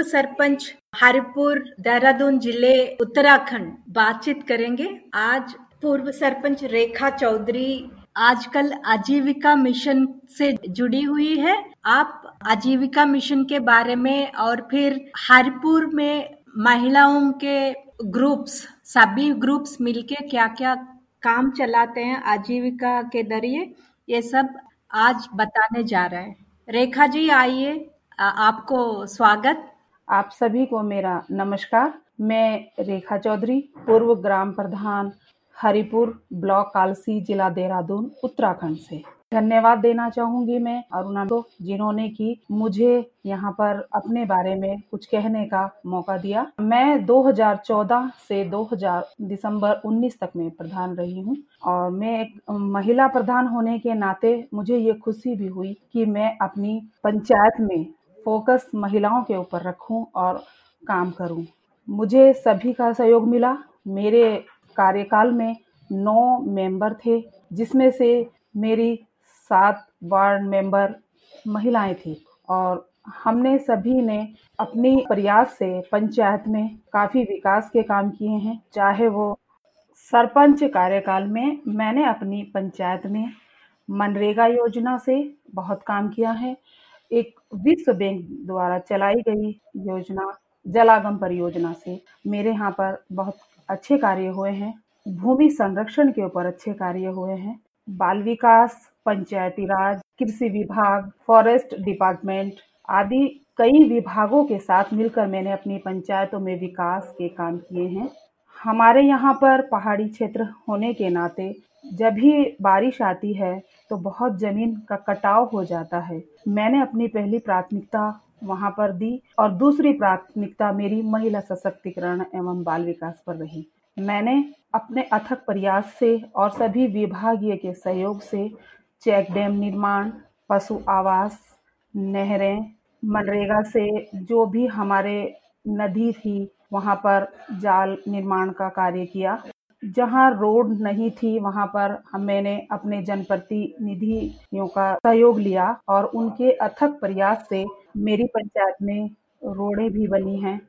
पूर्व सरपंच हरिपुर, देहरादून ज़िले, उत्तराखंड बातचीत करेंगे। आज पूर्व सरपंच रेखा चौधरी आजकल आजीविका मिशन से जुड़ी हुई है। आप आजीविका मिशन के बारे में और फिर हरिपुर में महिलाओं के ग्रुप्स, सभी ग्रुप्स मिलके क्या क्या काम चलाते हैं आजीविका के ज़रिए, ये सब आज बताने जा रहे हैं। रेखा जी, आइए आपको स्वागत। आप सभी को मेरा नमस्कार। मैं रेखा चौधरी, पूर्व ग्राम प्रधान, हरिपुर ब्लॉक कालसी, जिला देहरादून, उत्तराखंड से। धन्यवाद देना चाहूँगी मैं अरुणा को, जिन्होंने की मुझे यहाँ पर अपने बारे में कुछ कहने का मौका दिया। मैं 2014 से 2000 दिसंबर 19 तक में प्रधान रही हूँ और मैं एक महिला प्रधान होने के नाते मुझे ये खुशी भी हुई कि मैं अपनी पंचायत में फोकस महिलाओं के ऊपर रखूँ और काम करूँ। मुझे सभी का सहयोग मिला। मेरे कार्यकाल में नौ मेंबर थे, जिसमें से मेरी सात वार्ड मेंबर महिलाएँ थी और हमने सभी ने अपनी प्रयास से पंचायत में काफ़ी विकास के काम किए हैं। चाहे वो सरपंच कार्यकाल में मैंने अपनी पंचायत में मनरेगा योजना से बहुत काम किया है एक विश्व बैंक द्वारा चलाई गई योजना, जलागम परियोजना से मेरे यहाँ पर बहुत अच्छे कार्य हुए हैं। भूमि संरक्षण के ऊपर अच्छे कार्य हुए हैं। बाल विकास, पंचायती राज, कृषि विभाग, फॉरेस्ट डिपार्टमेंट आदि कई विभागों के साथ मिलकर मैंने अपनी पंचायतों में विकास के काम किए हैं। हमारे यहाँ पर पहाड़ी क्षेत्र होने के नाते जब भी बारिश आती है तो बहुत ज़मीन का कटाव हो जाता है। मैंने अपनी पहली प्राथमिकता वहाँ पर दी और दूसरी प्राथमिकता मेरी महिला सशक्तिकरण एवं बाल विकास पर रही। मैंने अपने अथक प्रयास से और सभी विभागीय के सहयोग से चेक डैम निर्माण, पशु आवास, नहरें, मनरेगा से जो भी हमारे नदी थी, वहाँ पर जाल निर्माण का कार्य किया। जहाँ रोड नहीं थी, वहाँ पर हम मैंने अपने जनप्रतिनिधियों का सहयोग लिया और उनके अथक प्रयास से मेरी पंचायत में रोडें भी बनी हैं।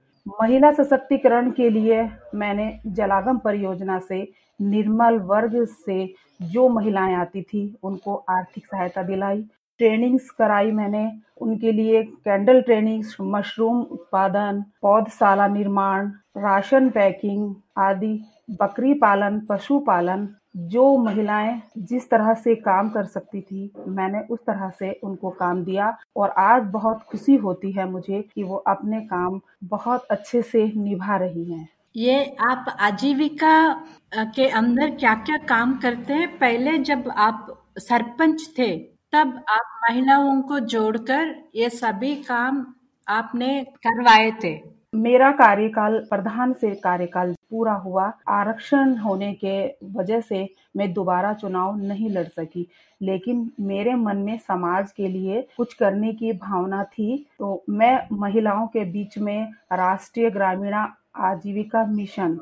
महिला सशक्तिकरण के लिए मैंने जलागम परियोजना से निर्मल वर्ग से जो महिलाएँ आती थी, उनको आर्थिक सहायता दिलाई। ट्रेनिंग्स कराई मैंने, उनके लिए कैंडल ट्रेनिंग्स, मशरूम उत्पादन, पौधशाला निर्माण, राशन पैकिंग आदि बकरी पालन, पशु पालन, जो महिलाएँ जिस तरह से काम कर सकती थी, मैंने उस तरह से उनको काम दिया और आज बहुत खुशी होती है मुझे कि वो अपने काम बहुत अच्छे से निभा रही हैं। ये आप आजीविका के अंदर क्या क्या काम करते हैं? पहले जब आप सरपंच थे, तब आप महिलाओं को जोड़कर ये सभी काम आपने करवाए थे। मेरा कार्यकाल, प्रधान से कार्यकाल पूरा हुआ। आरक्षण होने के वजह से मैं दोबारा चुनाव नहीं लड़ सकी। लेकिन मेरे मन में समाज के लिए कुछ करने की भावना थी। तो मैं महिलाओं के बीच में राष्ट्रीय ग्रामीण आजीविका मिशन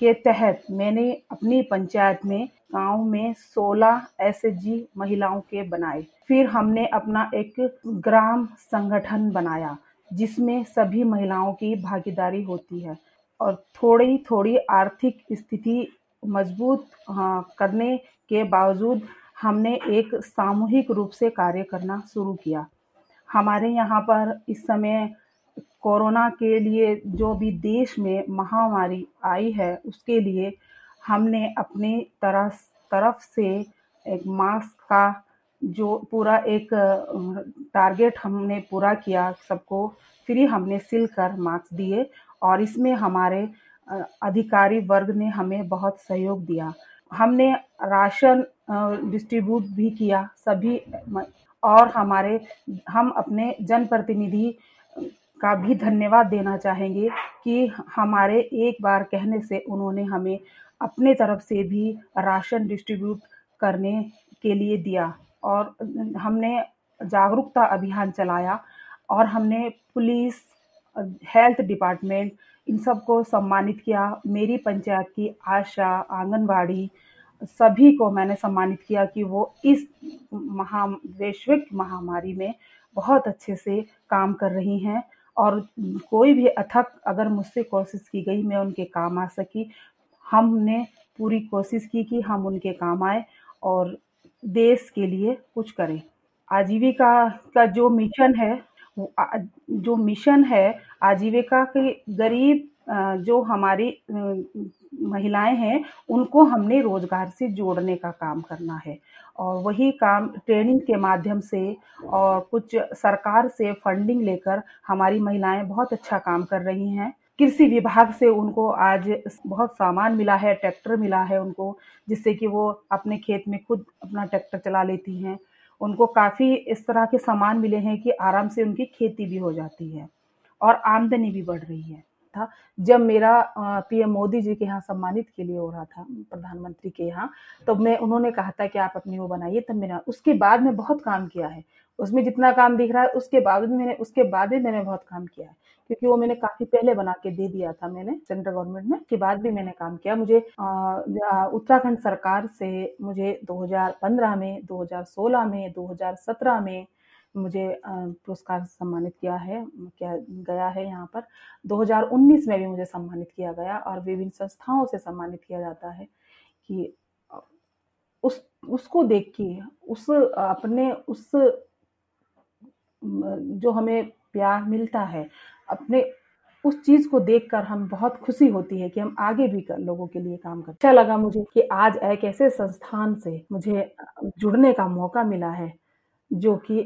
के तहत मैंने अपनी पंचायत में, गाँव में 16 एस महिलाओं के बनाए। फिर हमने अपना एक ग्राम संगठन बनाया। जिसमें सभी महिलाओं की भागीदारी होती है और थोड़ी थोड़ी आर्थिक स्थिति मज़बूत हाँ, करने के बावजूद हमने एक सामूहिक रूप से कार्य करना शुरू किया। हमारे यहाँ पर इस समय कोरोना के लिए जो भी देश में महामारी आई है उसके लिए हमने अपनी तरफ़ तरफ़ से एक मास्क का जो पूरा एक टारगेट हमने पूरा किया सबको, फ्री हमने सिल कर मार्क्स दिए और इसमें हमारे अधिकारी वर्ग ने हमें बहुत सहयोग दिया। हमने राशन डिस्ट्रीब्यूट भी किया सभी और हमारे, हम अपने जनप्रतिनिधि का भी धन्यवाद देना चाहेंगे कि हमारे एक बार कहने से उन्होंने हमें अपने तरफ़ से भी राशन डिस्ट्रीब्यूट करने के लिए दिया। और हमने जागरूकता अभियान चलाया और हमने पुलिस, हेल्थ डिपार्टमेंट, इन सबको सम्मानित किया। मेरी पंचायत की आशा, आंगनबाड़ी, सभी को मैंने सम्मानित किया कि वो इस महा, वैश्विक महामारी में बहुत अच्छे से काम कर रही हैं और कोई भी अथक अगर मुझसे कोशिश की गई, मैं उनके काम आ सकी। हमने पूरी कोशिश की कि हम उनके काम आए और देश के लिए कुछ करें। आजीविका का जो मिशन है जो मिशन है, आजीविका के गरीब जो हमारी महिलाएँ हैं, उनको हमने रोज़गार से जोड़ने का काम करना है। और वही काम ट्रेनिंग के माध्यम से और कुछ सरकार से फंडिंग लेकर हमारी महिलाएँ बहुत अच्छा काम कर रही हैं। कृषि विभाग से उनको आज बहुत सामान मिला है, ट्रैक्टर मिला है उनको, जिससे कि वो अपने खेत में खुद अपना ट्रैक्टर चला लेती हैं। उनको काफ़ी इस तरह के सामान मिले हैं कि आराम से उनकी खेती भी हो जाती है और आमदनी भी बढ़ रही है। था, जब मेरा पीएम मोदी जी के यहाँ सम्मानित के लिए हो रहा था, प्रधानमंत्री के यहाँ, तब मैं, उन्होंने कहा था कि आप अपनी वो बनाइए, तब मेरा, उसके बाद में बहुत काम किया है। उसमें जितना काम दिख रहा है, उसके बाद मैंने, उसके बाद भी मैंने बहुत काम किया है। क्योंकि वो मैंने काफ़ी पहले बना के दे दिया था मैंने सेंट्रल गवर्नमेंट में के बाद भी मैंने काम किया। मुझे उत्तराखंड सरकार से मुझे 2015 में 2016 में 2017 में मुझे पुरस्कार सम्मानित किया है, क्या गया है यहाँ पर। 2019 में भी मुझे सम्मानित किया गया और विभिन्न संस्थाओं से सम्मानित किया जाता है कि उस, उसको देख के, उस, अपने, उस जो हमें प्यार मिलता है, अपने उस चीज़ को देखकर हम बहुत खुशी होती है कि हम आगे भी कर, लोगों के लिए काम करते अच्छा लगा मुझे कि आज एक ऐसे संस्थान से मुझे जुड़ने का मौका मिला है, जो कि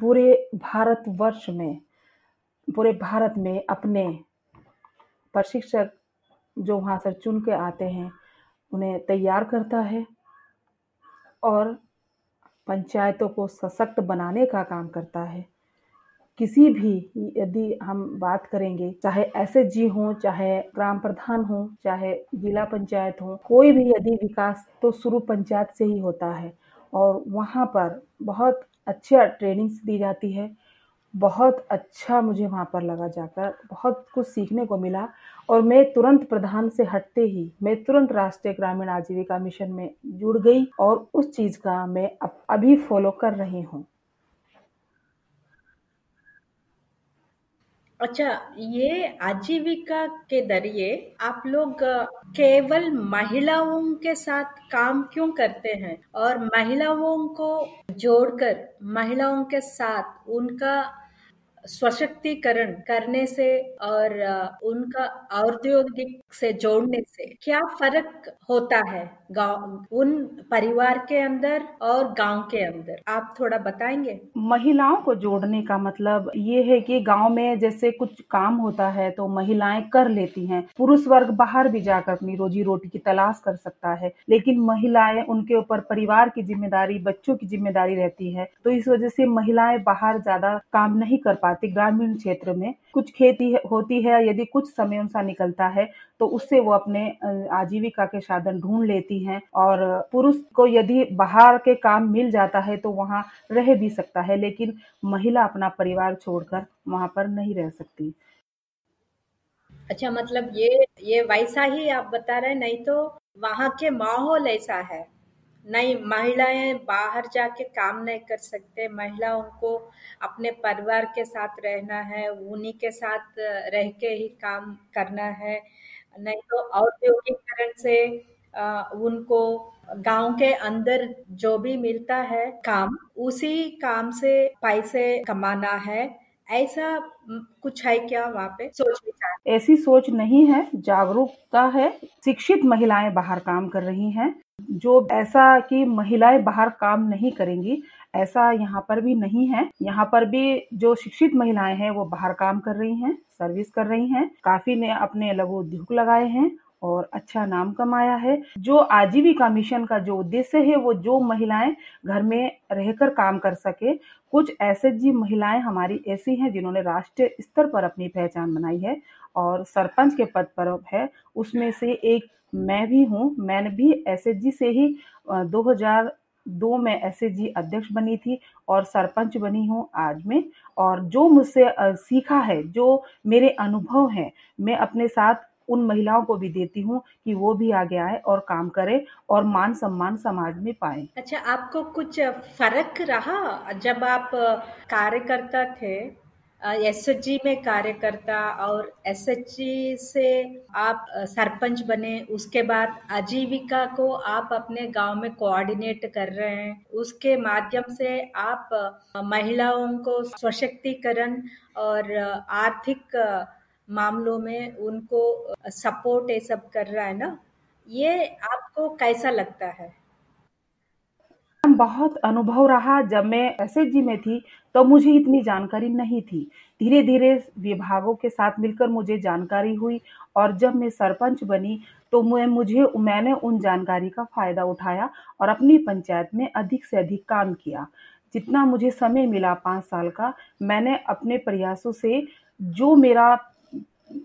पूरे भारतवर्ष में, पूरे भारत में अपने प्रशिक्षक जो वहाँ से चुन के आते हैं, उन्हें तैयार करता है और पंचायतों को सशक्त बनाने का काम करता है। किसी भी यदि हम बात करेंगे, चाहे एस एच जी हो, चाहे ग्राम प्रधान हो, चाहे जिला पंचायत हो, कोई भी यदि विकास तो शुरू पंचायत से ही होता है और वहाँ पर बहुत अच्छा ट्रेनिंग्स दी जाती है। बहुत अच्छा मुझे वहाँ पर लगा जाकर, बहुत कुछ सीखने को मिला और मैं तुरंत प्रधान से हटते ही, मैं तुरंत राष्ट्रीय ग्रामीण आजीविका मिशन में जुड़ गई और उस चीज़ का मैं अभी फॉलो कर रही हूँ। अच्छा ये आजीविका के ज़रिए आप लोग केवल महिलाओं के साथ काम क्यों करते हैं? और महिलाओं को जोड़कर, महिलाओं के साथ उनका सशक्तिकरण करने से और उनका औद्योगिक से जोड़ने से क्या फ़र्क होता है गाँव, उन परिवार के अंदर और गाँव के अंदर? आप थोड़ा बताएँगे? महिलाओं को जोड़ने का मतलब ये है कि गाँव में जैसे कुछ काम होता है तो महिलाएँ कर लेती हैं। पुरुष वर्ग बाहर भी जाकर अपनी रोजी रोटी की तलाश कर सकता है, लेकिन महिलाएँ उनके ऊपर परिवार की ज़िम्मेदारी, बच्चों की ज़िम्मेदारी रहती है तो इस वजह से महिलाएँ बाहर ज़्यादा काम नहीं कर पाती ग्रामीण क्षेत्र में कुछ खेती होती है, यदि कुछ समय उनसा निकलता है तो उससे वो अपने आजीविका के साधन ढूंढ लेती हैं और पुरुष को यदि बाहर के काम मिल जाता है तो वहाँ रह भी सकता है, लेकिन महिला अपना परिवार छोड़कर वहाँ पर नहीं रह सकती। अच्छा मतलब ये ये वैसा ही आप बता रहे नहीं तो वहाँ के माहौल ऐसा है? नहीं, महिलाएँ बाहर जाके काम नहीं कर सकते। महिलाओं को अपने परिवार के साथ रहना है, उन्हीं के साथ रह के ही काम करना है। नहीं तो औद्योगिकरण से उनको गाँव के अंदर जो भी मिलता है काम, उसी काम से पैसे कमाना है। ऐसा कुछ है क्या वहाँ पे? सोच विचार ऐसी सोच नहीं है, जागरूकता है। शिक्षित महिलाएँ बाहर काम कर रही हैं। जो ऐसा कि महिलाएँ बाहर काम नहीं करेंगी, ऐसा यहाँ पर भी नहीं है। यहाँ पर भी जो शिक्षित महिलाएँ हैं, वो बाहर काम कर रही हैं, सर्विस कर रही हैं। काफ़ी ने अपने लघु उद्योग लगाए हैं और अच्छा नाम कमाया है। जो आजीविका मिशन का जो उद्देश्य है, वो जो महिलाएँ घर में रहकर काम कर सके, कुछ ऐसे जी महिलाएँ हमारी ऐसी हैं जिन्होंने राष्ट्रीय स्तर पर अपनी पहचान बनाई है और सरपंच के पद पर है। उसमें से एक मैं भी हूँ, मैंने भी एस से ही 2002 में एस अध्यक्ष बनी थी और सरपंच बनी हूँ आज में। और जो मुझसे सीखा है, जो मेरे अनुभव हैं, मैं अपने साथ उन महिलाओं को भी देती हूँ कि वो भी आगे आए और काम करे और मान सम्मान समाज में पाए। अच्छा आपको कुछ फ़र्क रहा? जब आप कार्यकर्ता थे एसएचजी में कार्यकर्ता और एसएचजी से आप सरपंच बने, उसके बाद आजीविका को आप अपने गाँव में कोऑर्डिनेट कर रहे हैं। उसके माध्यम से आप महिलाओं को सशक्तिकरण और आर्थिक मामलों में उनको सपोर्ट ये सब कर रहा है ना? ये आपको कैसा लगता है? बहुत अनुभव रहा जब मैं एसएचजी में थी तो मुझे इतनी जानकारी नहीं थी। धीरे धीरे विभागों के साथ मिलकर मुझे जानकारी हुई और जब मैं सरपंच बनी तो मैं, मुझे, मैंने उन जानकारी का फ़ायदा उठाया और अपनी पंचायत में अधिक से अधिक काम किया। जितना मुझे समय मिला पाँच साल का, मैंने अपने प्रयासों से जो मेरा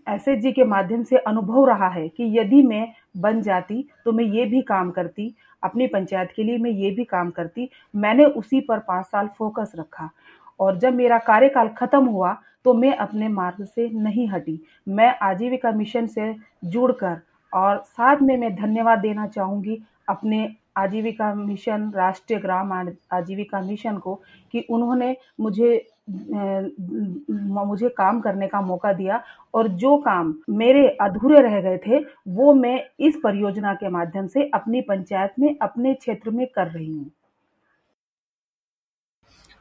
एस के माध्यम से अनुभव रहा है कि यदि मैं बन जाती तो मैं ये भी काम करती। अपनी पंचायत के लिए मैं ये भी काम करती, मैंने उसी पर पाँच साल फोकस रखा। और जब मेरा कार्यकाल खत्म हुआ तो मैं अपने मार्ग से नहीं हटी। मैं आजीविका मिशन से जुड़कर और साथ में मैं धन्यवाद देना चाहूँगी अपने आजीविका मिशन, राष्ट्रीय ग्राम आजीविका मिशन को कि उन्होंने मुझे मुझे काम करने का मौका दिया और जो काम मेरे अधूरे रह गए थे, वो मैं इस परियोजना के माध्यम से अपनी पंचायत में, अपने क्षेत्र में कर रही हूँ।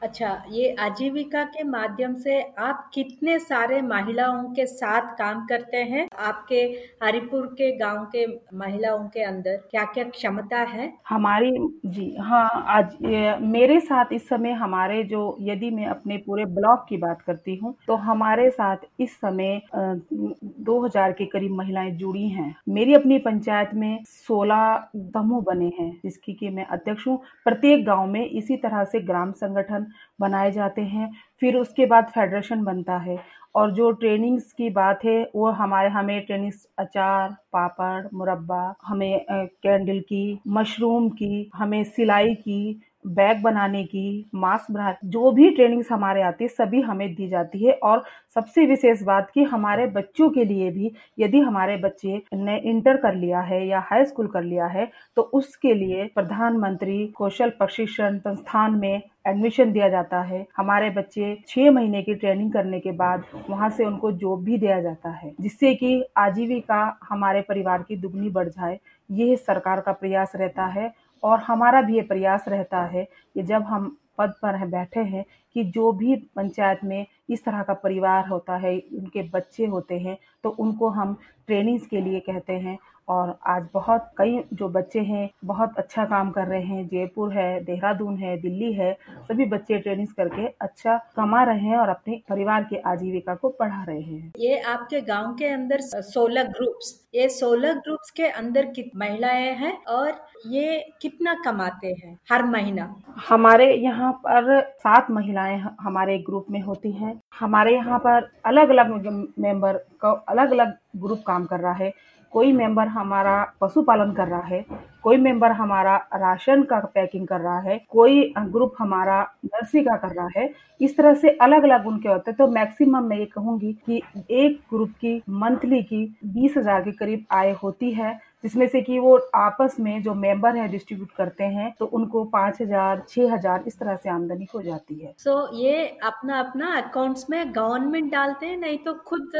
अच्छा ये आजीविका के माध्यम से आप कितने सारे महिलाओं के साथ काम करते हैं? आपके हरिपुर के गाँव के महिलाओं के अंदर क्या क्या क्षमता है? हमारी, जी हाँ आज मेरे साथ इस समय हमारे जो, यदि मैं अपने पूरे ब्लॉक की बात करती हूँ तो हमारे साथ इस समय दो हज़ार के करीब महिलाएँ जुड़ी हैं। मेरी अपनी पंचायत में सोलह समूह बने हैं, जिसकी की मैं अध्यक्ष हूँ। प्रत्येक गाँव में इसी तरह से ग्राम संगठन बनाए जाते हैं, फिर उसके बाद फेडरेशन बनता है। और जो ट्रेनिंग्स की बात है, वो हमारे, हमें ट्रेनिंग्स अचार, पापड़, मुरब्बा, हमें कैंडल की मशरूम की, हमें सिलाई की बैग बनाने की, मास्क बना, जो भी ट्रेनिंग्स हमारे आती है, सभी हमें दी जाती है। और सबसे विशेष बात कि हमारे बच्चों के लिए भी, यदि हमारे बच्चे ने इंटर कर लिया है या हाई स्कूल कर लिया है तो उसके लिए प्रधानमंत्री कौशल प्रशिक्षण संस्थान में एडमिशन दिया जाता है। हमारे बच्चे छह महीने की ट्रेनिंग करने के बाद वहाँ से उनको जॉब भी दिया जाता है, जिससे कि आजीविका हमारे परिवार की दुगनी बढ़ जाए। यह सरकार का प्रयास रहता है और हमारा भी ये प्रयास रहता है कि जब हम पद पर है, बैठे हैं कि जो भी पंचायत में इस तरह का परिवार होता है, उनके बच्चे होते हैं तो उनको हम ट्रेनिंग्स के लिए कहते हैं। और आज बहुत कई जो बच्चे हैं बहुत अच्छा काम कर रहे हैं। जयपुर है देहरादून है दिल्ली है सभी बच्चे ट्रेनिंग करके अच्छा कमा रहे हैं और अपने परिवार की आजीविका को बढ़ा रहे हैं। ये आपके गाँव के अंदर सोलह ग्रुप्स ये सोलह ग्रुप्स के अंदर कित महिलाएँ हैं और ये कितना कमाते हैं हर महीना? हमारे यहाँ पर सात महिलाएँ हमारे ग्रुप में होती हैं। हमारे यहाँ पर अलग अलग मेंबर का अलग अलग ग्रुप काम कर रहा है। कोई मेंबर हमारा पशुपालन कर रहा है, कोई मेंबर हमारा राशन का पैकिंग कर रहा है, कोई ग्रुप हमारा नर्सी का कर रहा है, इस तरह से अलग अलग उनके होते हैं। तो मैक्सिमम मैं ये कहूँगी कि एक ग्रुप की मंथली की बीस हज़ार के करीब आय होती है। जिसमें से कि वो आपस में जो मेंबर है डिस्ट्रीब्यूट करते हैं तो उनको पाँच हज़ार छह हज़ार इस तरह से आमदनी हो जाती है। सो so, ये अपना अपना अकाउंट्स में गवर्नमेंट डालते हैं नहीं तो खुद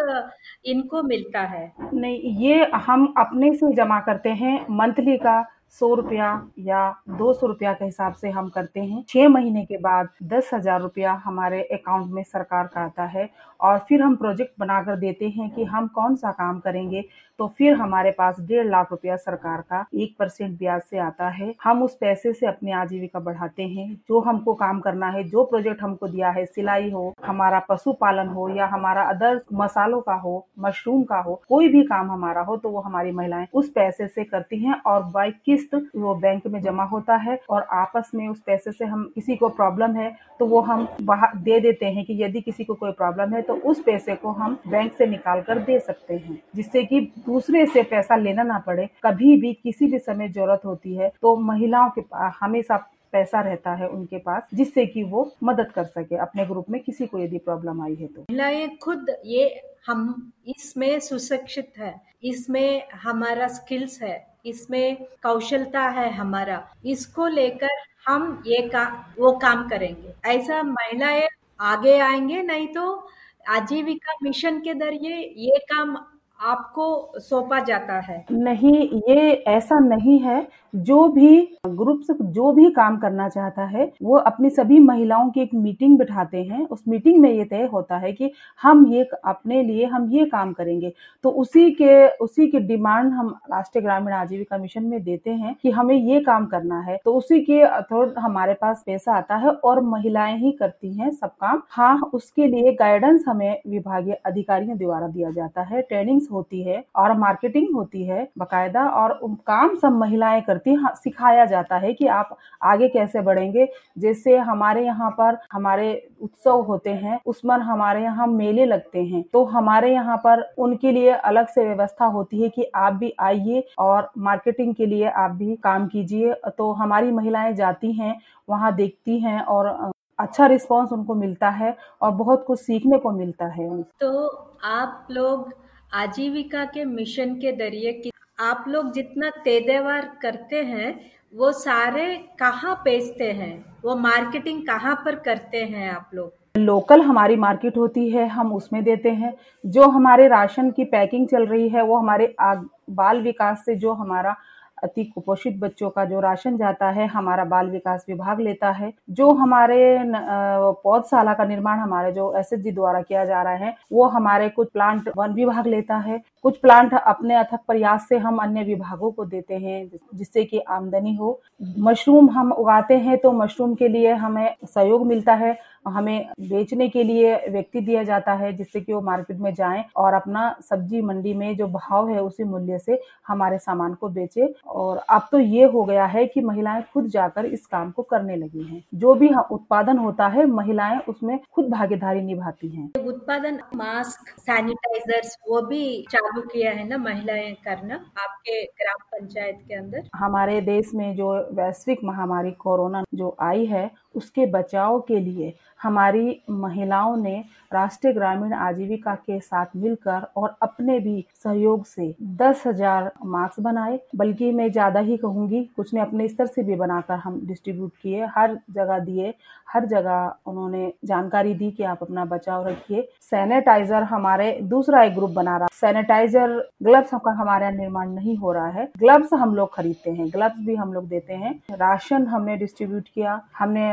इनको मिलता है? नहीं ये हम अपने से जमा करते हैं मंथली का सौ रुपया या दो सौ रुपया के हिसाब से हम करते हैं। छह महीने के बाद दस हज़ार रुपया हमारे अकाउंट में सरकार का आता है और फिर हम प्रोजेक्ट बनाकर देते हैं कि हम कौन सा काम करेंगे। तो फिर हमारे पास डेढ़ लाख रुपया सरकार का एक परसेंट ब्याज से आता है। हम उस पैसे से अपनी आजीविका बढ़ाते हैं। जो हमको काम करना है, जो प्रोजेक्ट हमको दिया है, सिलाई हो, हमारा पशुपालन हो या हमारा अदर मसालों का हो, मशरूम का हो, कोई भी काम हमारा हो तो वो हमारी महिलाएँ उस पैसे से करती हैं और बाई किस्त वो बैंक में जमा होता है और आपस में उस पैसे से हम किसी को प्रॉब्लम है तो वो हम दे देते हैं कि यदि किसी को कोई प्रॉब्लम है तो उस पैसे को हम बैंक से निकाल कर दे सकते हैं। जिससे कि दूसरे से पैसा लेना ना पड़े, कभी भी किसी भी समय ज़रूरत होती है तो महिलाओं के पास हमेशा पैसा रहता है उनके पास, जिससे कि वो मदद कर सके अपने ग्रुप में किसी को यदि प्रॉब्लम आई है तो। महिलाएँ खुद ये हम, इसमें सुशिक्षित है, इसमें हमारा स्किल्स है इसमें कौशलता है हमारा। इसको लेकर हम ये का, वो काम करेंगे। ऐसा महिलाएँ आगे आएँगे, नहीं तो आजीविका मिशन के ज़रिए ये काम आपको सौंपा जाता है। नहीं, ये ऐसा नहीं है। जो भी ग्रुप्स जो भी काम करना चाहता है, वो अपनी सभी महिलाओं की एक मीटिंग बिठाते हैं। उस मीटिंग में ये तय होता है कि हम ये अपने लिए हम ये काम करेंगे। तो उसी के उसी के डिमांड हम राष्ट्रीय ग्रामीण आजीविका मिशन में देते हैं कि हमें ये काम करना है। तो उसी के थोड़ा हमारे पास पैसा आता है और महिलाएँ ही करती हैं सब काम। हाँ उसके लिए गाइडेंस हमें विभागीय अधिकारियों द्वारा दिया जाता है। ट्रेनिंग होती है और मार्केटिंग होती है बकायदा और काम सब महिलाएँ करती हाँ, सिखाया जाता है कि आप आगे कैसे बढ़ेंगे। जैसे हमारे यहाँ पर हमारे उत्सव होते हैं उसमें हमारे यहाँ मेले लगते हैं। तो हमारे यहाँ पर उनके लिए अलग से व्यवस्था होती है कि आप भी आइए और मार्केटिंग के लिए आप भी काम कीजिए। तो हमारी महिलाएँ जाती हैं वहाँ देखती हैं और अच्छा रिस्पांस उनको मिलता है और बहुत कुछ सीखने को मिलता है तो आप लोग आजीविका के मिशन के ज़रिए आप लोग जितना तेदेवार करते हैं, वो सारे कहाँ बेचते हैं? वो मार्केटिंग कहाँ पर करते हैं आप लोग? लोकल हमारी मार्केट होती है, हम उसमें देते हैं। जो हमारे राशन की पैकिंग चल रही है, वो हमारे बाल विकास से जो हमारा अति कुपोषित बच्चों का जो राशन जाता है, हमारा बाल विकास विभाग लेता है, जो हमारे पौधशाला का निर्माण हमारे जो एस द्वारा किया जा रहा है, वो हमारे कुछ प्लांट वन विभाग लेता है। कुछ प्लांट अपने अथक प्रयास से हम अन्य विभागों को देते हैं जिससे कि आमदनी हो। मशरूम हम उगाते हैं तो मशरूम के लिए हमें सहयोग मिलता है, हमें बेचने के लिए व्यक्ति दिया जाता है, जिससे कि वो मार्केट में जाएँ और अपना सब्ज़ी मंडी में जो भाव है उसी मूल्य से हमारे सामान को बेचे और अब तो ये हो गया है कि महिलाएँ खुद जाकर इस काम को करने लगी हैं। जो भी उत्पादन होता है महिलाएँ उसमें खुद भागीदारी निभाती हैं। उत्पादन मास्क सैनिटाइजर्स वो भी चालू किया है ना महिलाएँ करना आपके ग्राम पंचायत के अंदर? हमारे देश में जो वैश्विक महामारी कोरोना जो आई है उसके बचाव के लिए हमारी महिलाओं ने राष्ट्रीय ग्रामीण आजीविका के साथ मिलकर और अपने भी सहयोग से दस हज़ार मास्क बनाए। बल्कि मैं ज़्यादा ही कहूँगी, कुछ ने अपने स्तर से भी बनाकर हम डिस्ट्रीब्यूट किए। हर जगह दिए, हर जगह उन्होंने जानकारी दी कि आप अपना बचाव रखिए। सैनिटाइजर हमारे दूसरा एक ग्रुप बना रहा। सैनिटाइजर ग्लव्स का हमारे यहाँ निर्माण नहीं हो रहा है। ग्लव्स हम लोग खरीदते हैं। ग्लव्स भी हम लोग देते हैं। राशन हमने डिस्ट्रीब्यूट किया। हमने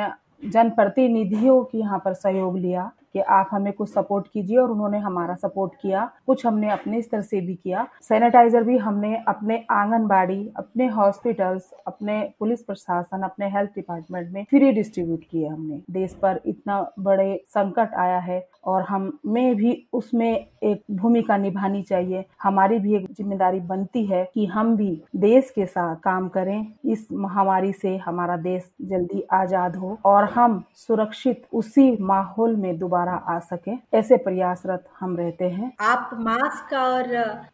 जनप्रतिनिधियों की यहाँ पर सहयोग लिया कि आप हमें कुछ सपोर्ट कीजिए और उन्होंने हमारा सपोर्ट किया। कुछ हमने अपने स्तर से भी किया। सैनिटाइजर भी हमने अपने आंगनबाड़ी, अपने हॉस्पिटल्स अपने पुलिस प्रशासन, अपने हेल्थ डिपार्टमेंट में फ्री डिस्ट्रीब्यूट किए हमने। देश पर इतना बड़े संकट आया है और हमें भी उसमें एक भूमिका निभानी चाहिए। हमारी भी एक ज़िम्मेदारी बनती है कि हम भी देश के साथ काम करें। इस महामारी से हमारा देश जल्दी आज़ाद हो और हम सुरक्षित उसी माहौल में दोबारा आ सके। ऐसे प्रयासरत हम रहते हैं। आप मास्क और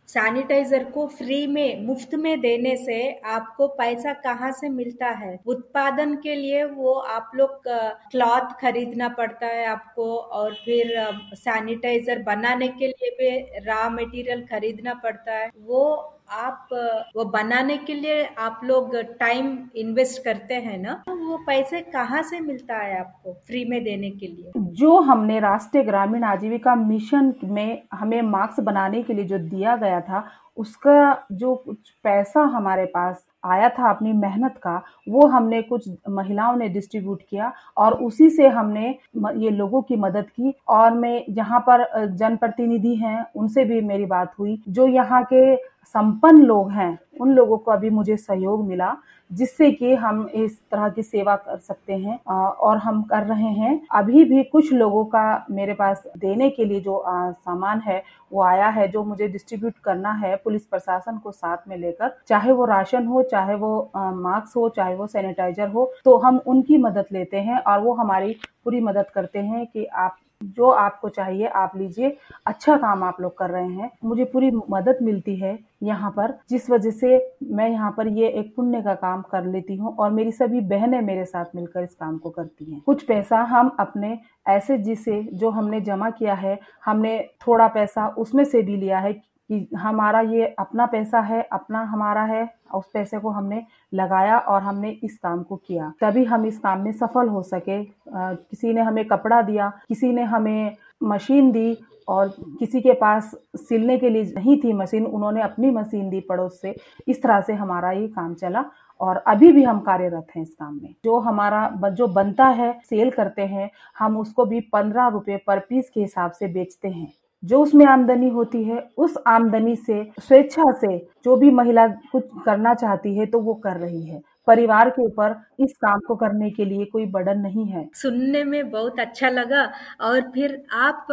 सैनिटाइजर को फ्री में, मुफ़्त में देने से आपको पैसा कहाँ से मिलता है? उत्पादन के लिए वो आप लोग क्लॉथ खरीदना पड़ता है आपको और फिर सैनिटाइजर बनाने के लिए भी रॉ मटेरियल खरीदना पड़ता है। वो आप, वो बनाने के लिए आप लोग टाइम इन्वेस्ट करते हैं ना तो वो पैसे कहाँ से मिलता है आपको फ्री में देने के लिए? जो हमने राष्ट्रीय ग्रामीण आजीविका मिशन में हमें मास्क बनाने के लिए जो दिया गया था उसका जो कुछ पैसा हमारे पास आया था अपनी मेहनत का, वो हमने कुछ महिलाओं ने डिस्ट्रीब्यूट किया और उसी से हमने ये लोगों की मदद की और मैं जहाँ पर जनप्रतिनिधि हैं, उनसे भी मेरी बात हुई। जो यहाँ के संपन्न लोग हैं, उन लोगों को अभी मुझे सहयोग मिला, जिससे कि हम इस तरह की सेवा कर सकते हैं और हम कर रहे हैं। अभी भी कुछ लोगों का मेरे पास देने के लिए जो सामान है वो आया है जो मुझे डिस्ट्रीब्यूट करना है पुलिस प्रशासन को साथ में लेकर, चाहे वो राशन हो, चाहे वो मास्क हो, चाहे वो सैनिटाइजर हो तो हम उनकी मदद लेते हैं और वो हमारी पूरी मदद करते हैं कि आप, जो आपको चाहिए आप लीजिए। अच्छा काम आप लोग कर रहे हैं। मुझे पूरी मदद मिलती है यहाँ पर, जिस वजह से मैं यहाँ पर ये एक पुण्य का काम कर लेती हूँ और मेरी सभी बहनें मेरे साथ मिलकर इस काम को करती हैं। कुछ पैसा हम अपने ऐसे जिसे जो हमने जमा किया है हमने थोड़ा पैसा उसमें से भी लिया है कि हमारा ये अपना पैसा है अपना हमारा है उस पैसे को हमने लगाया और हमने इस काम को किया। तभी हम इस काम में सफल हो सके। आ, किसी ने हमें कपड़ा दिया किसी ने हमें मशीन दी और किसी के पास सिलने के लिए नहीं थी मशीन उन्होंने अपनी मशीन दी पड़ोस से। इस तरह से हमारा ये काम चला और अभी भी हम कार्यरत हैं इस काम में। जो हमारा जो बनता है, सेल करते हैं, हम उसको भी पंद्रह रुपए पर पीस के हिसाब से बेचते हैं। जो उसमें आमदनी होती है, उस आमदनी से, स्वेच्छा से जो भी महिला कुछ करना चाहती है तो वो कर रही है। परिवार के ऊपर इस काम को करने के लिए कोई बर्डन नहीं है। सुनने में बहुत अच्छा लगा और फिर आप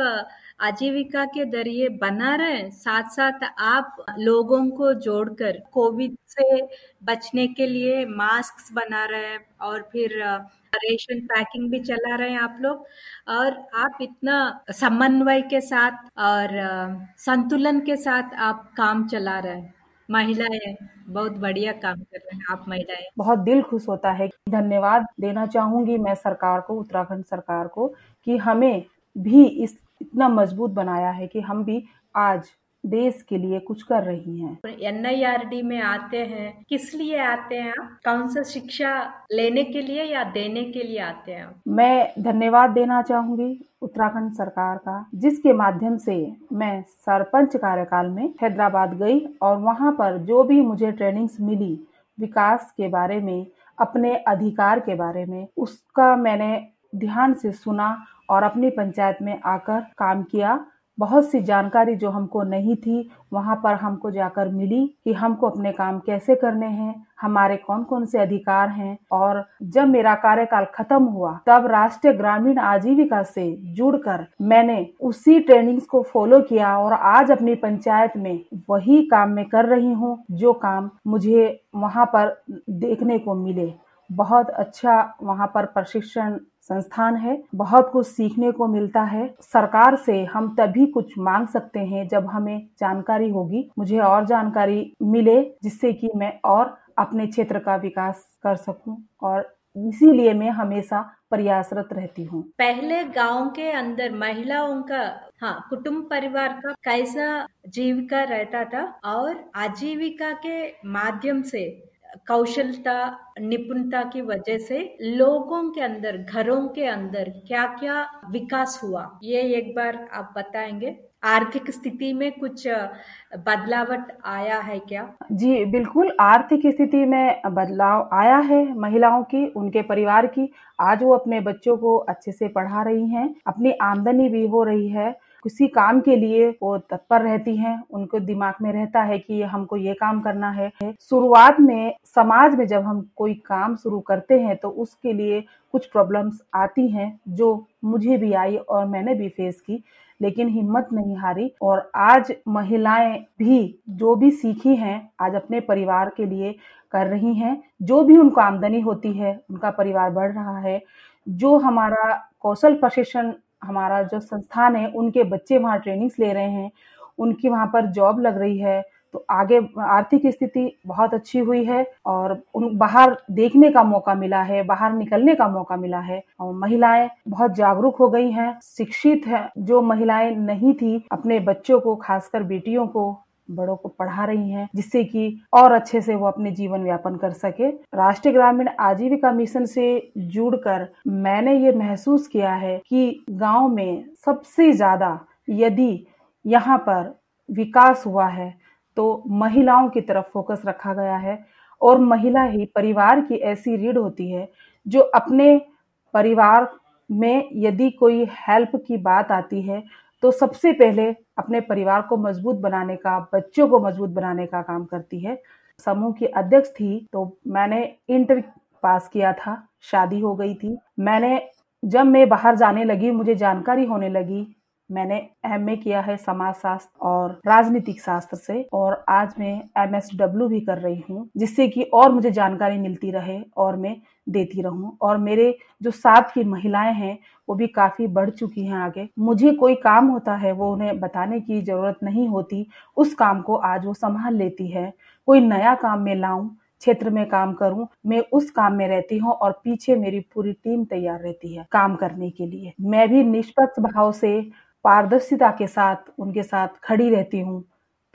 आजीविका के ज़रिए बना रहे साथ साथ आप लोगों को जोड़कर कोविड से बचने के लिए मास्क बना रहे हैं और फिर रेशन पैकिंग भी चला रहे हैं आप लोग और आप इतना समन्वय के साथ और संतुलन के साथ आप काम चला रहे हैं। महिलाएँ बहुत बढ़िया काम कर रहे हैं, आप महिलाएँ। बहुत दिल खुश होता है। धन्यवाद देना चाहूँगी मैं सरकार को, उत्तराखंड सरकार को, कि हमें भी इस इतना मज़बूत बनाया है कि हम भी आज देश के लिए कुछ कर रही हैं। एन आई आर डी में आते हैं। किस लिए आते हैं आप? कौन सा शिक्षा लेने के लिए या देने के लिए आते हैं मैं धन्यवाद देना चाहूँगी उत्तराखंड सरकार का जिसके माध्यम से मैं सरपंच कार्यकाल में हैदराबाद गई और वहाँ पर जो भी मुझे ट्रेनिंग्स मिली विकास के बारे में अपने अधिकार के बारे में उसका मैंने ध्यान से सुना और अपनी पंचायत में आकर काम किया। बहुत सी जानकारी जो हमको नहीं थी, वहाँ पर हमको जाकर मिली कि हमको अपने काम कैसे करने हैं, हमारे कौन कौन से अधिकार हैं और जब मेरा कार्यकाल खत्म हुआ, तब राष्ट्रीय ग्रामीण आजीविका से जुड़कर मैंने उसी ट्रेनिंग्स को फॉलो किया और आज अपनी पंचायत में वही काम में कर रही हूँ, जो काम मुझे वहाँ पर देखने को मिले। बहुत अच्छा वहाँ पर प्रशिक्षण संस्थान है। बहुत कुछ सीखने को मिलता है। सरकार से हम तभी कुछ मांग सकते हैं जब हमें जानकारी होगी। मुझे और जानकारी मिले जिससे कि मैं और अपने क्षेत्र का विकास कर सकूँ और इसीलिए मैं हमेशा प्रयासरत रहती हूँ। पहले गाँव के अंदर महिलाओं का हाँ कुटुंब परिवार का कैसा जीविका रहता था और आजीविका के माध्यम से कौशलता, निपुणता की वजह से लोगों के अंदर, घरों के अंदर क्या क्या विकास हुआ? ये एक बार आप बताएँगे। आर्थिक स्थिति में कुछ बदलावट आया है क्या? जी, बिल्कुल। आर्थिक स्थिति में बदलाव आया है महिलाओं की, उनके परिवार की। आज वो अपने बच्चों को अच्छे से पढ़ा रही हैं। अपनी आमदनी भी हो रही है। किसी काम के लिए वो तत्पर रहती हैं, उनको दिमाग में रहता है कि हमको ये काम करना है। शुरुआत में, समाज में जब हम कोई काम शुरू करते हैं तो उसके लिए कुछ प्रॉब्लम्स आती हैं, जो मुझे भी आई और मैंने भी फेस की, लेकिन हिम्मत नहीं हारी। और आज महिलाएँ भी जो भी सीखी हैं, आज अपने परिवार के लिए कर रही हैं, जो भी उनको आमदनी होती है, उनका परिवार बढ़ रहा है, जो हमारा कौशल प्रशिक्षण हमारा जो संस्थान है, उनके बच्चे वहाँ ट्रेनिंग्स ले रहे हैं, उनकी वहाँ पर जॉब लग रही है तो आगे आर्थिक स्थिति बहुत अच्छी हुई है और उन बाहर देखने का मौका मिला है, बाहर निकलने का मौका मिला है और महिलाएँ बहुत जागरूक हो गई हैं, शिक्षित है, जो महिलाएँ नहीं थी, अपने बच्चों को, खासकर बेटियों को बड़ों को पढ़ा रही हैं, जिससे कि और अच्छे से वो अपने जीवन व्यापन कर सके। राष्ट्रीय ग्रामीण आजीविका मिशन से जुड़कर मैंने ये महसूस किया है कि गाँव में सबसे ज़्यादा यदि यहाँ पर विकास हुआ है तो महिलाओं की तरफ़ फोकस रखा गया है और महिला ही परिवार की ऐसी रीढ़ होती है, जो अपने परिवार में यदि कोई हेल्प की बात आती है तो सबसे पहले अपने परिवार को मज़बूत बनाने का, बच्चों को मज़बूत बनाने का काम करती है। समूह की अध्यक्ष थी तो मैंने इंटर पास किया था, शादी हो गई थी। मैंने, जब मैं बाहर जाने लगी, मुझे जानकारी होने लगी मैंने एम किया है समाज शास्त्र और राजनीतिक शास्त्र से और आज मैं एमएसडब्ल्यू भी कर रही हूँ, जिससे कि और मुझे जानकारी मिलती रहे और मैं देती रहूँ। और मेरे जो साथ की महिलाएँ हैं, वो भी काफ़ी बढ़ चुकी हैं आगे। मुझे कोई काम होता है, वो उन्हें बताने की ज़रूरत नहीं होती। उस काम को आज वो संभाल लेती है। कोई नया काम में लाऊं, क्षेत्र में काम करूँ, मैं उस काम में रहती हूँ और पीछे मेरी पूरी टीम तैयार रहती है काम करने के लिए। मैं भी निष्पक्ष भाव से पारदर्शिता के साथ, उनके साथ खड़ी रहती हूँ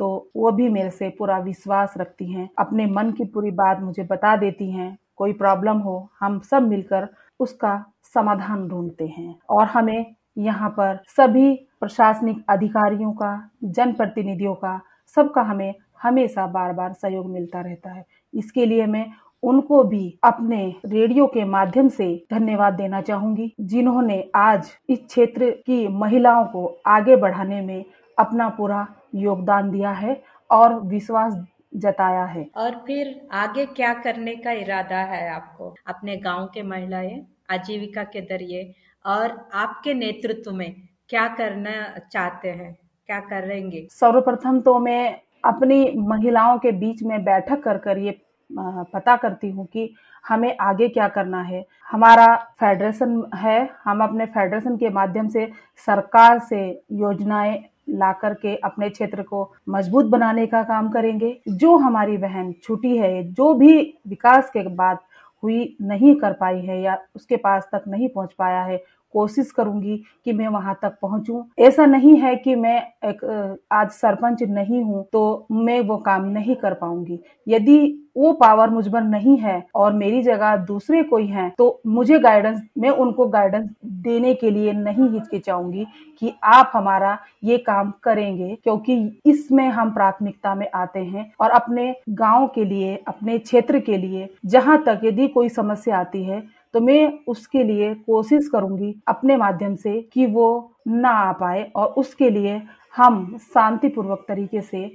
तो वो भी मेरे से पूरा विश्वास रखती हैं। अपने मन की पूरी बात मुझे बता देती हैं, कोई प्रॉब्लम हो, हम सब मिलकर उसका समाधान ढूंढते हैं। और हमें यहाँ पर सभी प्रशासनिक अधिकारियों का, जनप्रतिनिधियों का, सबका हमें हमेशा बार बार सहयोग मिलता रहता है। इसके लिए मैं उनको भी अपने रेडियो के माध्यम से धन्यवाद देना चाहूँगी जिन्होंने आज इस क्षेत्र की महिलाओं को आगे बढ़ाने में अपना पूरा योगदान दिया है और विश्वास जताया है। और फिर आगे क्या करने का इरादा है आपको? अपने गाँव के महिलाएँ आजीविका के ज़रिए और आपके नेतृत्व में क्या करना चाहते हैं? क्या करेंगे? सर्वप्रथम तो मैं अपनी महिलाओं के बीच में बैठक कर कर ये पता करती हूँ कि हमें आगे क्या करना है। हमारा फेडरेशन है, हम अपने फेडरेशन के माध्यम से सरकार से योजनाएँ ला करके अपने क्षेत्र को मज़बूत बनाने का काम करेंगे। जो हमारी बहन छुट्टी है, जो भी विकास के बाद हुई नहीं कर पाई है या उसके पास तक नहीं पहुँच पाया है कोशिश करूँगी कि मैं वहाँ तक पहुंचूं। ऐसा नहीं है कि मैं एक आज सरपंच नहीं हूँ तो मैं वो काम नहीं कर पाऊँगी। यदि वो पावर मुझ पर नहीं है और मेरी जगह दूसरे कोई हैं तो मुझे गाइडेंस मैं उनको गाइडेंस देने के लिए नहीं हिचकिचाऊँगी कि आप हमारा ये काम करेंगे, क्योंकि इसमें हम प्राथमिकता में आते हैं और अपने गाँव के लिए, अपने क्षेत्र के लिए, जहाँ तक यदि कोई समस्या आती है तो मैं उसके लिए कोशिश करूँगी अपने माध्यम से कि वो ना आ पाए और उसके लिए हम शांतिपूर्वक तरीके से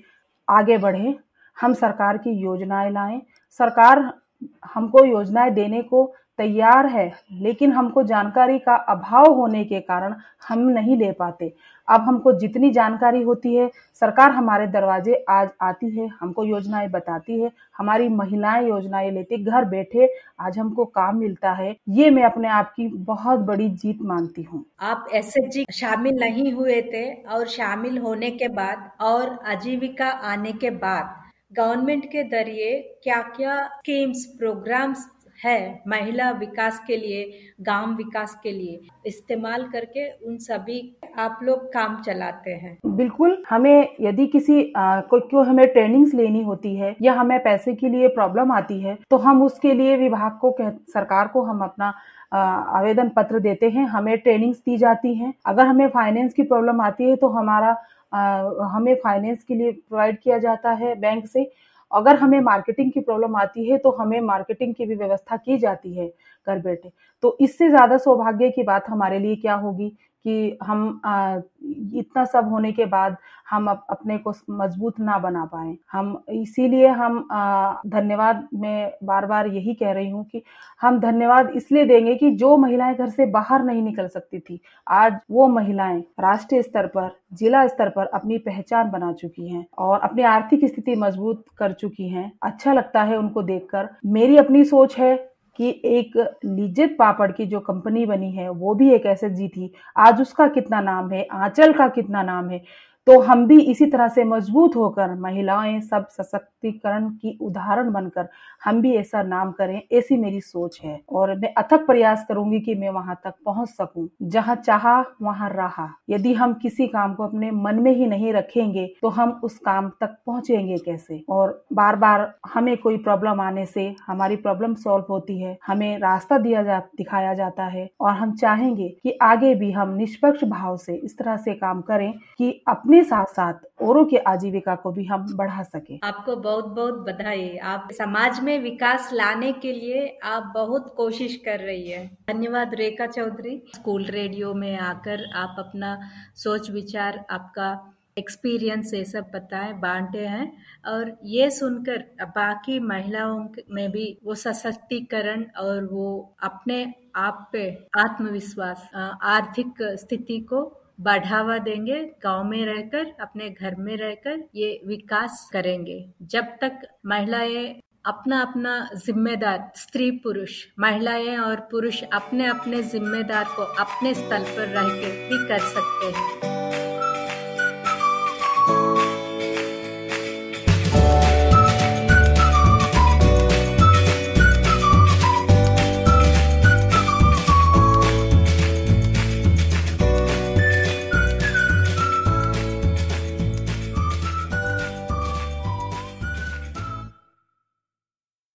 आगे बढ़ें, हम सरकार की योजनाएँ लाएँ। सरकार हमको योजनाएँ देने को तैयार है, लेकिन हमको जानकारी का अभाव होने के कारण हम नहीं ले पाते। अब हमको जितनी जानकारी होती है, सरकार हमारे दरवाजे आज आती है, हमको योजनाएँ बताती है, हमारी महिलाएँ योजनाएँ लेती, घर बैठे आज हमको काम मिलता है। ये मैं अपने आप की बहुत बड़ी जीत मानती हूँ। आप एस जी शामिल नहीं हुए थे और शामिल होने के बाद और आजीविका आने के बाद गवर्नमेंट के ज़रिए क्या क्या स्कीम्स प्रोग्राम्स है महिला विकास के लिए गाँव विकास के लिए इस्तेमाल करके उन सभी आप लोग काम चलाते हैं। बिल्कुल हमें यदि किसी को क्यों हमें ट्रेनिंग्स लेनी होती है या हमें पैसे के लिए प्रॉब्लम आती है तो हम उसके लिए विभाग को कह, सरकार को हम अपना आवेदन पत्र देते हैं। हमें ट्रेनिंग्स दी जाती हैं। अगर हमें फाइनेंस की प्रॉब्लम आती है तो हमारा आ, हमें फाइनेंस के लिए प्रोवाइड किया जाता है बैंक से। अगर हमें मार्केटिंग की प्रॉब्लम आती है तो हमें मार्केटिंग की भी व्यवस्था की जाती है, घर बैठे। तो इससे ज़्यादा सौभाग्य की बात हमारे लिए क्या होगी? कि हम इतना सब होने के बाद हम अप, अपने को मज़बूत ना बना पाए। हम इसीलिए हम धन्यवाद मैं बार बार यही कह रही हूँ कि हम धन्यवाद इसलिए देंगे कि जो महिलाएँ घर से बाहर नहीं निकल सकती थी आज वो महिलाएँ राष्ट्रीय स्तर पर जिला स्तर पर अपनी पहचान बना चुकी हैं और अपनी आर्थिक स्थिति मज़बूत कर चुकी हैं। अच्छा लगता है उनको देखकर। मेरी अपनी सोच है कि एक लिज्जत पापड़ की जो कंपनी बनी है, वो भी एक एस थी। आज उसका कितना नाम है? आंचल का कितना नाम है? तो हम भी इसी तरह से मज़बूत होकर महिलाएँ सब सशक्तिकरण की उदाहरण बनकर हम भी ऐसा नाम करें, ऐसी मेरी सोच है। और मैं अथक प्रयास करूँगी कि मैं वहाँ तक पहुँच सकूँ। जहाँ चाहा, वहाँ रहा। यदि हम किसी काम को अपने मन में ही नहीं रखेंगे तो हम उस काम तक पहुँचेंगे कैसे? और बार बार हमें कोई प्रॉब्लम आने से, हमारी प्रॉब्लम सॉल्व होती है, हमें रास्ता दिया जा, दिखाया जाता है। और हम चाहेंगे कि आगे भी हम निष्पक्ष भाव से इस तरह से काम करें कि अपने अपने साथ साथ औरों की आजीविका को भी हम बढ़ा सके। आपको बहुत बहुत बधाई। आप समाज में विकास लाने के लिए आप बहुत कोशिश कर रही है। धन्यवाद, रेखा चौधरी। स्कूल रेडियो में आकर आप अपना सोच विचार, आपका एक्सपीरियंस ये सब बताए, बांटे हैं। और ये सुनकर बाकी महिलाओं में भी वो सशक्तिकरण और वो अपने आप पे आत्मविश्वास आर्थिक स्थिति को बढ़ावा देंगे गाँव में रहकर, अपने घर में रहकर ये विकास करेंगे। जब तक महिलाएँ अपना अपना जिम्मेदार, स्त्री पुरुष, महिलाएँ और पुरुष अपने अपने जिम्मेदार को अपने स्थल पर रहकर भी कर सकते हैं।